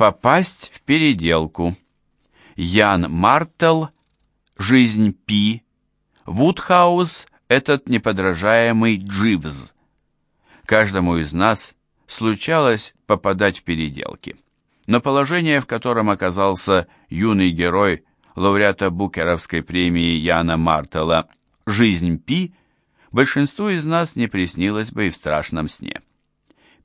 Попасть в переделку. Ян Мартел «Жизнь Пи», Вудхаус «Этот неподражаемый Дживз». Каждому из нас случалось попадать в переделки. Но положение, в котором оказался юный герой лауреата Букеровской премии Яна Мартела «Жизнь Пи», большинству из нас не приснилось бы и в страшном сне.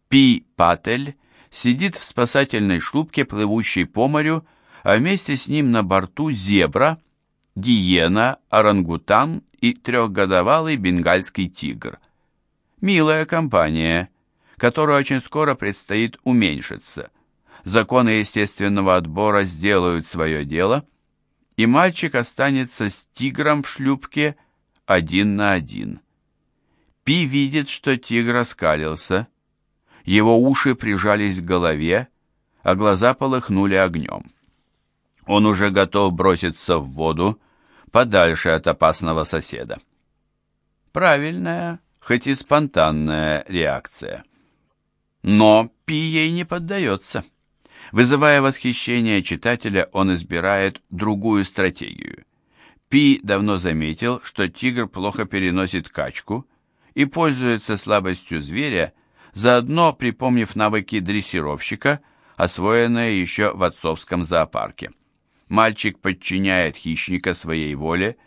Пи Патель сидит в спасательной шлюпке, плывущей по морю, а вместе с ним на борту зебра, гиена, орангутан и трехгодовалый бенгальский тигр. Милая компания, которая очень скоро предстоит уменьшиться. Законы естественного отбора сделают свое дело, и мальчик останется с тигром в шлюпке один на один. Пи видит, что тигр оскалился, его уши прижались к голове, а глаза полыхнули огнем. Он уже готов броситься в воду, подальше от опасного соседа. Правильная, хоть и спонтанная реакция. Но Пи ей не поддается. Вызывая восхищение читателя, он избирает другую стратегию. Пи давно заметил, что тигр плохо переносит качку и пользуется слабостью зверя, заодно припомнив навыки дрессировщика, освоенные еще в отцовском зоопарке. Мальчик подчиняет хищника своей воле,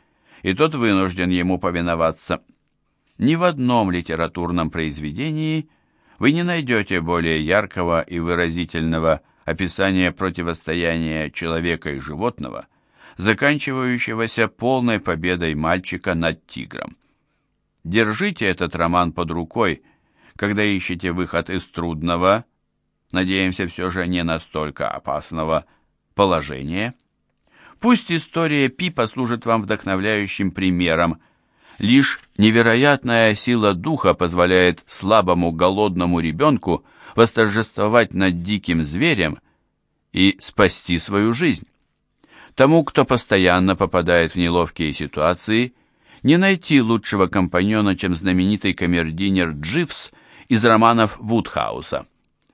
и тот вынужден ему повиноваться. Ни в одном литературном произведении вы не найдете более яркого и выразительного описания противостояния человека и животного, заканчивающегося полной победой мальчика над тигром. Держите этот роман под рукой, когда ищете выход из трудного, надеемся, все же не настолько опасного, положения. Пусть история Пи послужит вам вдохновляющим примером. Лишь невероятная сила духа позволяет слабому голодному ребенку восторжествовать над диким зверем и спасти свою жизнь. Тому, кто постоянно попадает в неловкие ситуации, не найти лучшего компаньона, чем знаменитый камердинер Дживс из романов Вудхауса.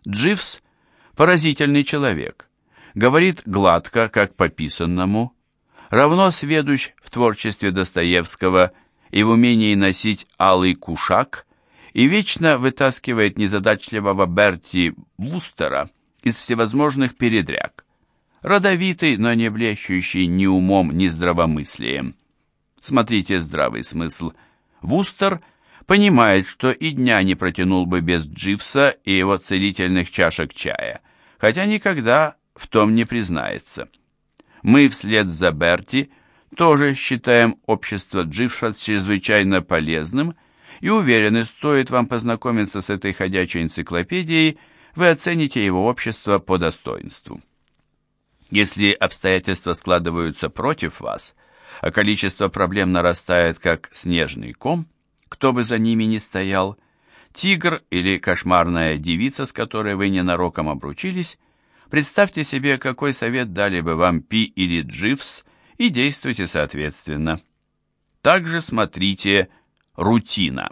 Дживс – поразительный человек. Говорит гладко, как по писанному, равно сведущ в творчестве Достоевского и в умении носить алый кушак, и вечно вытаскивает незадачливого Берти Вустера из всевозможных передряг. Родовитый, но не блещущий ни умом, ни здравомыслием. Смотрите здравый смысл. Вустер – понимает, что и дня не протянул бы без Дживса и его целительных чашек чая, хотя никогда в том не признается. Мы вслед за Берти тоже считаем общество Дживса чрезвычайно полезным и уверены, стоит вам познакомиться с этой ходячей энциклопедией, вы оцените его общество по достоинству. Если обстоятельства складываются против вас, а количество проблем нарастает как снежный ком, кто бы за ними ни стоял, тигр или кошмарная девица, с которой вы ненароком обручились, представьте себе, какой совет дали бы вам Пи или Дживс, и действуйте соответственно. Также смотрите «Рутина».